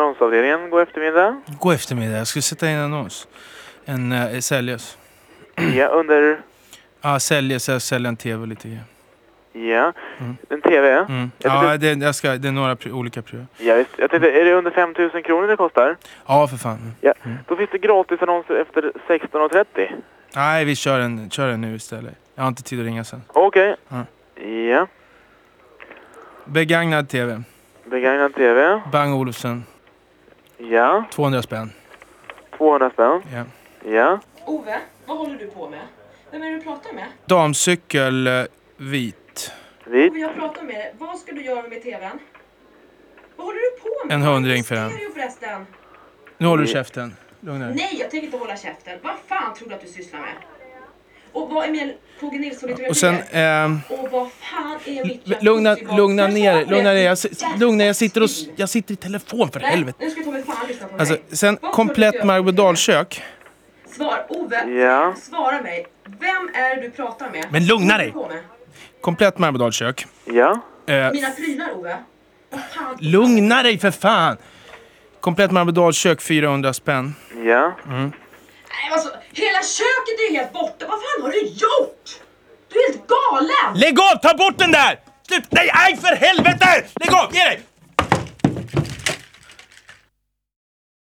Annonsavdelningen, god eftermiddag. God eftermiddag. Jag skulle sätta in en annons. En uh, säljes. Ja, under... Ja, säljes. Jag säljer en tv lite grejer. Ja, Mm. en TV. Mm. Ja, det, jag ska, det är några pr- olika prylar. Ja, visst. Jag tänkte, är det under 5 000 kronor det kostar? Ja, för fan. Ja, Mm. då finns det gratisannonser efter 16.30. Nej, vi kör en, kör nu istället. Jag har inte tid att ringa sen. Okej. Ja. Ja, Begagnad tv. begagnad TV. Bang Olufsen. Ja, 200 spänn. 200 spänn. Ja. Ja. Ove, vad håller du på med? Vem är det du pratar med? Damcykel, eh, vit. Vit. Ove, jag pratar med dig. Vad ska du göra med tvn? Vad håller du på med? En hundring för den. Stereo förresten. Nu håller du käften. Lugna dig. Nej, jag tänker inte hålla käften. Vad fan tror du att du sysslar med? Och vad är med KG Nilsson Och sen... ehm, Och vad fan är mitt Lugna, box? lugna Jag ner dig, lugna på dig. Jag, si- lugna jag sitter och s- jag sitter i telefon för Nej, helvete. nu ska Tommy fan lyssna på Alltså, sen Vad komplett göra? Marbodalkök. Svar, Ove. Ja. Svara mig. Vem är det du pratar med? Men lugna Vad dig! håller du på? Komplett Marbodalkök. Ja. Eh, Mina prylar, Ove. Vad fan? lugna dig för fan! Komplett Marbodalkök 400 spänn. Ja. Nej, alltså, hela köket är ju helt borta. Vad fan har du gjort? Du är helt galen! Lägg av! Ta bort den där! Slut! Nej, aj för helvete! Lägg av! Ge dig!